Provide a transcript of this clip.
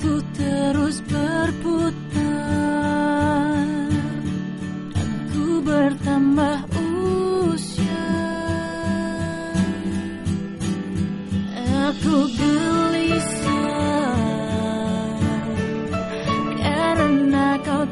waktu terus berputar. Dan ku bertambah usia. Aku gelisah karena kau